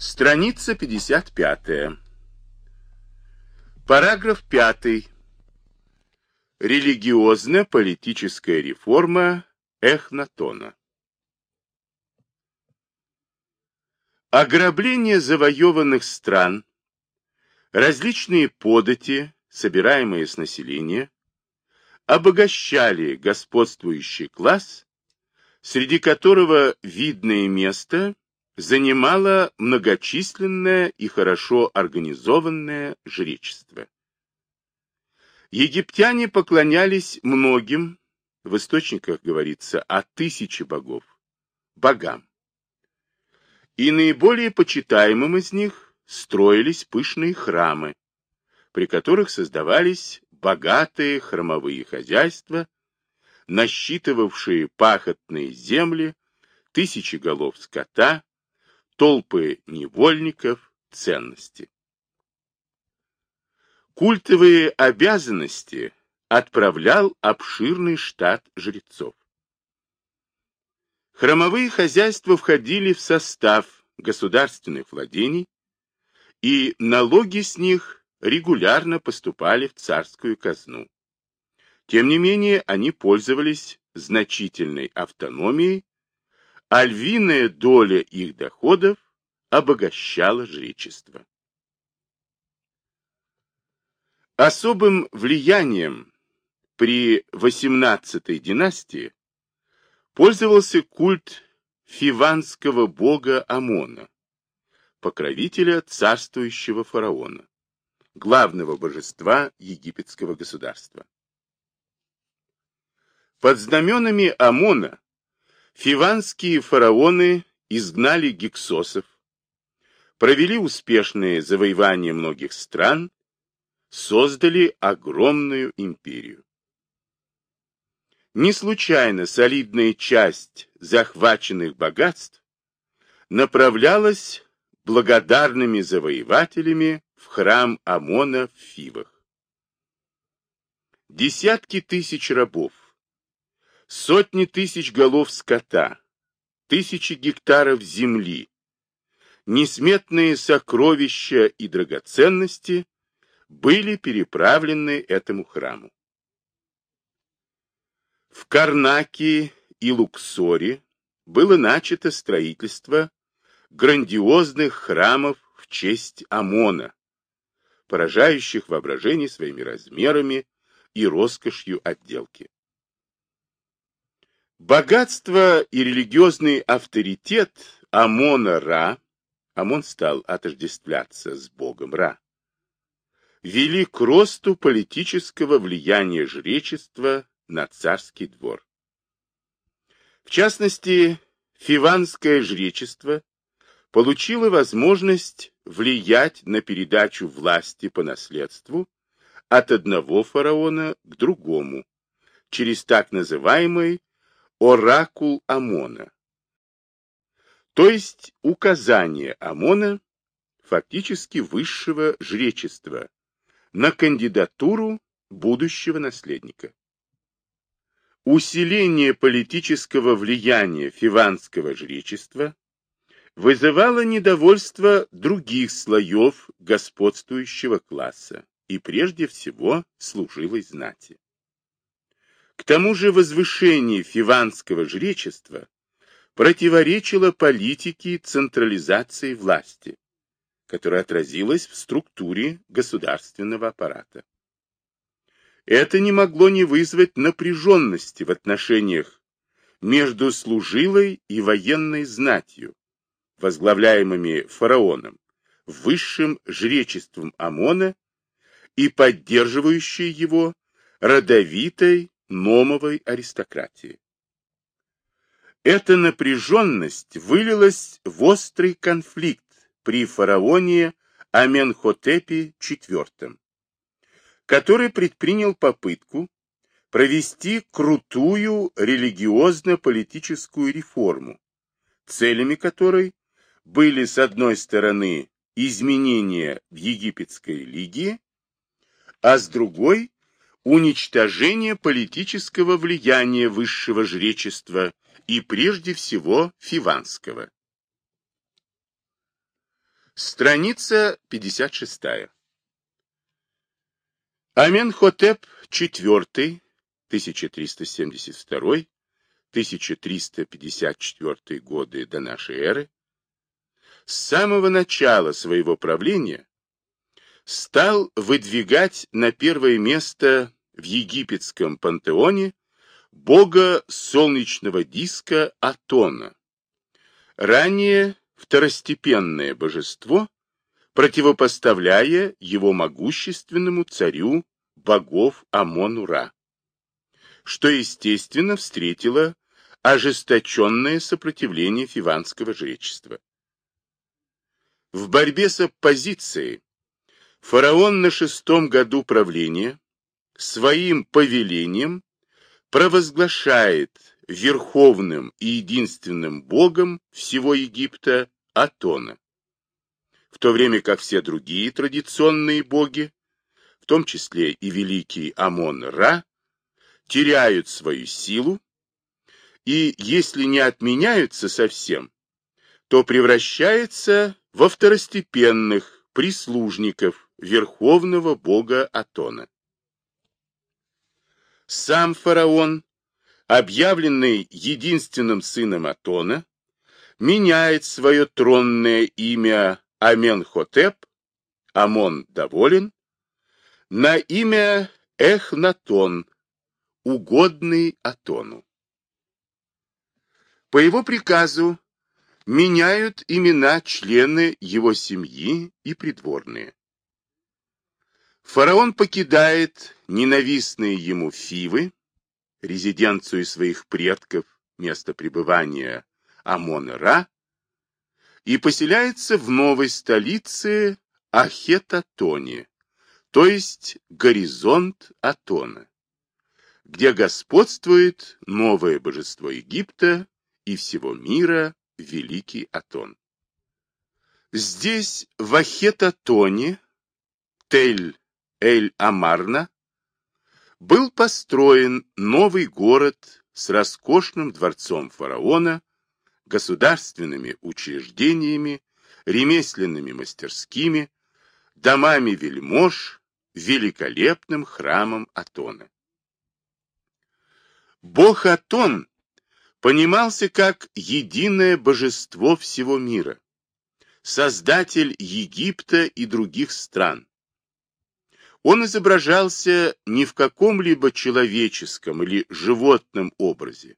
Страница 55. Параграф 5. Религиозно-политическая реформа Эхнатона. Ограбление завоеванных стран, различные подати, собираемые с населения, обогащали господствующий класс, среди которого видное место занимало многочисленное и хорошо организованное жречество. Египтяне поклонялись многим, в источниках говорится о тысяче богов, богам. И наиболее почитаемым из них строились пышные храмы, при которых создавались богатые храмовые хозяйства, насчитывавшие пахотные земли, тысячи голов скота, толпы невольников, ценности. Культовые обязанности отправлял обширный штат жрецов. Храмовые хозяйства входили в состав государственных владений, и налоги с них регулярно поступали в царскую казну. Тем не менее, они пользовались значительной автономией а львиная доля их доходов обогащала жречество. Особым влиянием при XVIII династии пользовался культ фиванского бога Амона, покровителя царствующего фараона, главного божества египетского государства. Под знаменами Амона Фиванские фараоны изгнали гиксосов, провели успешные завоевания многих стран, создали огромную империю. Не случайно солидная часть захваченных богатств направлялась благодарными завоевателями в храм Амона в Фивах. Десятки тысяч рабов, Сотни тысяч голов скота, тысячи гектаров земли, несметные сокровища и драгоценности были переправлены этому храму. В Карнаке и Луксоре было начато строительство грандиозных храмов в честь Амона, поражающих воображение своими размерами и роскошью отделки. Богатство и религиозный авторитет Амона-Ра, Амон стал отождествляться с богом Ра, вели к росту политического влияния жречества на царский двор. В частности, фиванское жречество получило возможность влиять на передачу власти по наследству от одного фараона к другому через так называемый оракул Амона. То есть указание Амона, фактически высшего жречества, на кандидатуру будущего наследника. Усиление политического влияния фиванского жречества вызывало недовольство других слоев господствующего класса и прежде всего служилой знати. К тому же возвышение фиванского жречества противоречило политике централизации власти, которая отразилась в структуре государственного аппарата. Это не могло не вызвать напряженности в отношениях между служилой и военной знатью, возглавляемыми фараоном, высшим жречеством ОМОНа и поддерживающей его родовитой номовой аристократии. Эта напряженность вылилась в острый конфликт при фараоне Аменхотепе IV, который предпринял попытку провести крутую религиозно-политическую реформу, целями которой были, с одной стороны, изменения в египетской лиге, а с другой уничтожение политического влияния высшего жречества и прежде всего фиванского. Страница 56. Аменхотеп IV, 1372-1354 годы до нашей эры, с самого начала своего правления стал выдвигать на первое место в египетском пантеоне бога солнечного диска Атона, ранее второстепенное божество, противопоставляя его могущественному царю богов Амон-Ура, что, естественно, встретило ожесточенное сопротивление фиванского жречества. В борьбе с оппозицией фараон на шестом году правления своим повелением провозглашает верховным и единственным богом всего Египта Атона, в то время как все другие традиционные боги, в том числе и великий Амон-Ра, теряют свою силу и, если не отменяются совсем, то превращаются во второстепенных прислужников верховного бога Атона. Сам фараон, объявленный единственным сыном Атона, меняет свое тронное имя Аменхотеп, Амон доволен, на имя Эхнатон, угодный Атону. По его приказу меняют имена члены его семьи и придворные. Фараон покидает ненавистные ему Фивы, резиденцию своих предков, место пребывания Амона-Ра, и поселяется в новой столице Ахетатоне, то есть горизонт Атона, где господствует новое божество Египта и всего мира Великий Атон. Здесь, в Ахетатоне, Тель-Эль-Амарна, был построен новый город с роскошным дворцом фараона, государственными учреждениями, ремесленными мастерскими, домами вельмож, великолепным храмом Атона. Бог Атон понимался как единое божество всего мира, создатель Египта и других стран. Он изображался не в каком-либо человеческом или животном образе.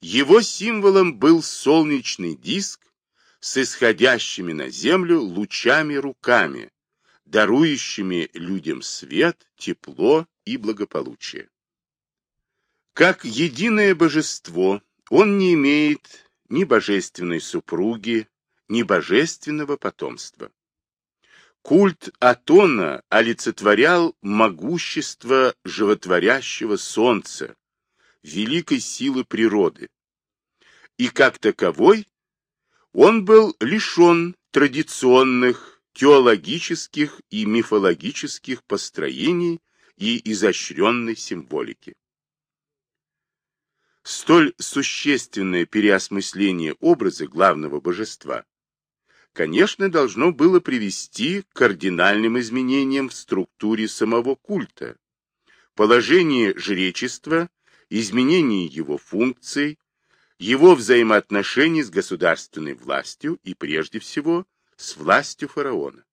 Его символом был солнечный диск с исходящими на землю лучами руками, дарующими людям свет, тепло и благополучие. Как единое божество, он не имеет ни божественной супруги, ни божественного потомства. Культ Атона олицетворял могущество животворящего солнца, великой силы природы. И как таковой он был лишен традиционных теологических и мифологических построений и изощренной символики. Столь существенное переосмысление образа главного божества, конечно, должно было привести к кардинальным изменениям в структуре самого культа. Положение жречества, изменение его функций, его взаимоотношений с государственной властью и, прежде всего, с властью фараона.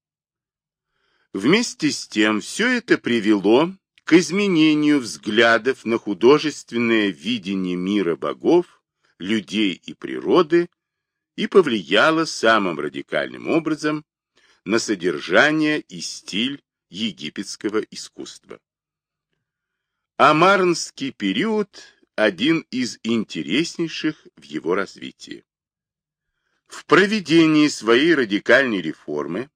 Вместе с тем, все это привело к изменению взглядов на художественное видение мира богов, людей и природы и повлияло самым радикальным образом на содержание и стиль египетского искусства. Амарнский период – один из интереснейших в его развитии. В проведении своей радикальной реформы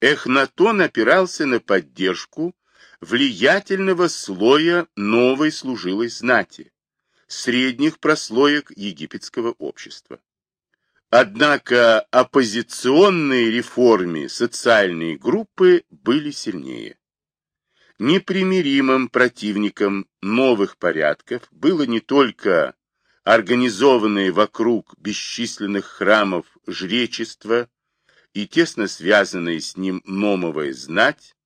Эхнатон опирался на поддержку влиятельного слоя новой служилой знати, средних прослоек египетского общества. Однако оппозиционные реформе социальные группы были сильнее. Непримиримым противником новых порядков было не только организованное вокруг бесчисленных храмов жречество и тесно связанная с ним номовая знать,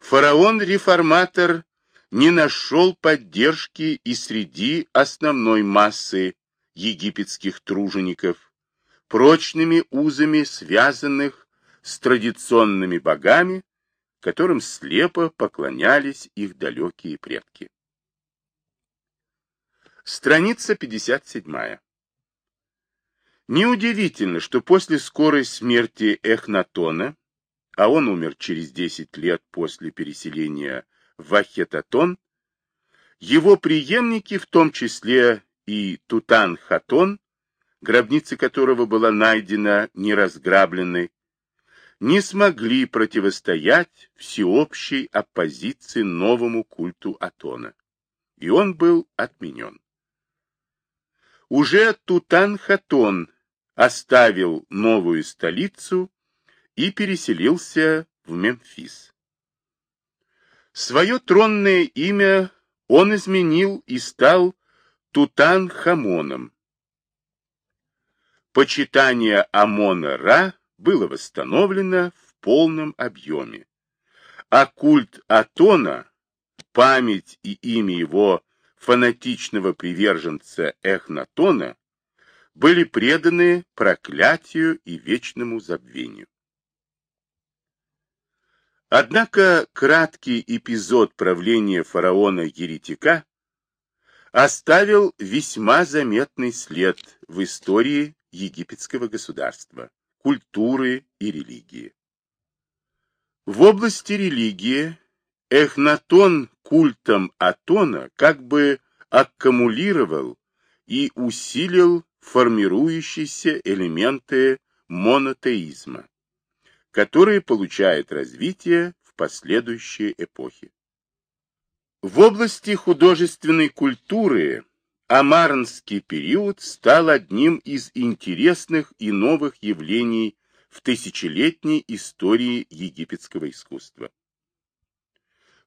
фараон-реформатор не нашел поддержки и среди основной массы египетских тружеников, прочными узами связанных с традиционными богами, которым слепо поклонялись их далекие предки. Страница 57. Неудивительно, что после скорой смерти Эхнатона, а он умер через 10 лет после переселения в Ахетатон, его преемники, в том числе и Тутан-Хатон, гробница которого была найдена неразграбленной, не смогли противостоять всеобщей оппозиции новому культу Атона, и он был отменен. Уже Тутан-Хатон оставил новую столицу и переселился в Мемфис. Свое тронное имя он изменил и стал Тутан-Хамоном. Почитание Амона-Ра было восстановлено в полном объеме, а культ Атона, память и имя его фанатичного приверженца Эхнатона были преданы проклятию и вечному забвению. Однако краткий эпизод правления фараона-еретика оставил весьма заметный след в истории египетского государства, культуры и религии. В области религии Эхнатон культом Атона как бы аккумулировал и усилил формирующиеся элементы монотеизма, которые получают развитие в последующие эпохи. В области художественной культуры Амарнский период стал одним из интересных и новых явлений в тысячелетней истории египетского искусства.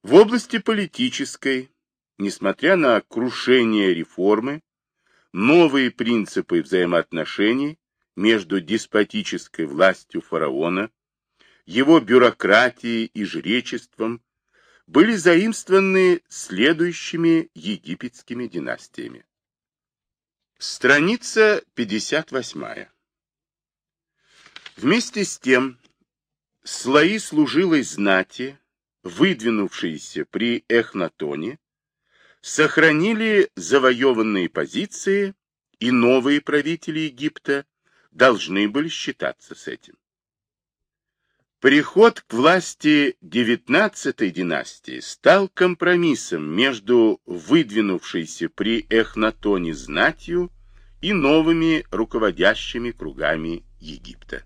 В области политической, несмотря на крушение реформы, новые принципы взаимоотношений между деспотической властью фараона, его бюрократией и жречеством были заимствованы следующими египетскими династиями. Страница 58. Вместе с тем, слои служилой знати, выдвинувшиеся при Эхнатоне, сохранили завоеванные позиции, и новые правители Египта должны были считаться с этим. Приход к власти девятнадцатой династии стал компромиссом между выдвинувшейся при Эхнатоне знатью и новыми руководящими кругами Египта.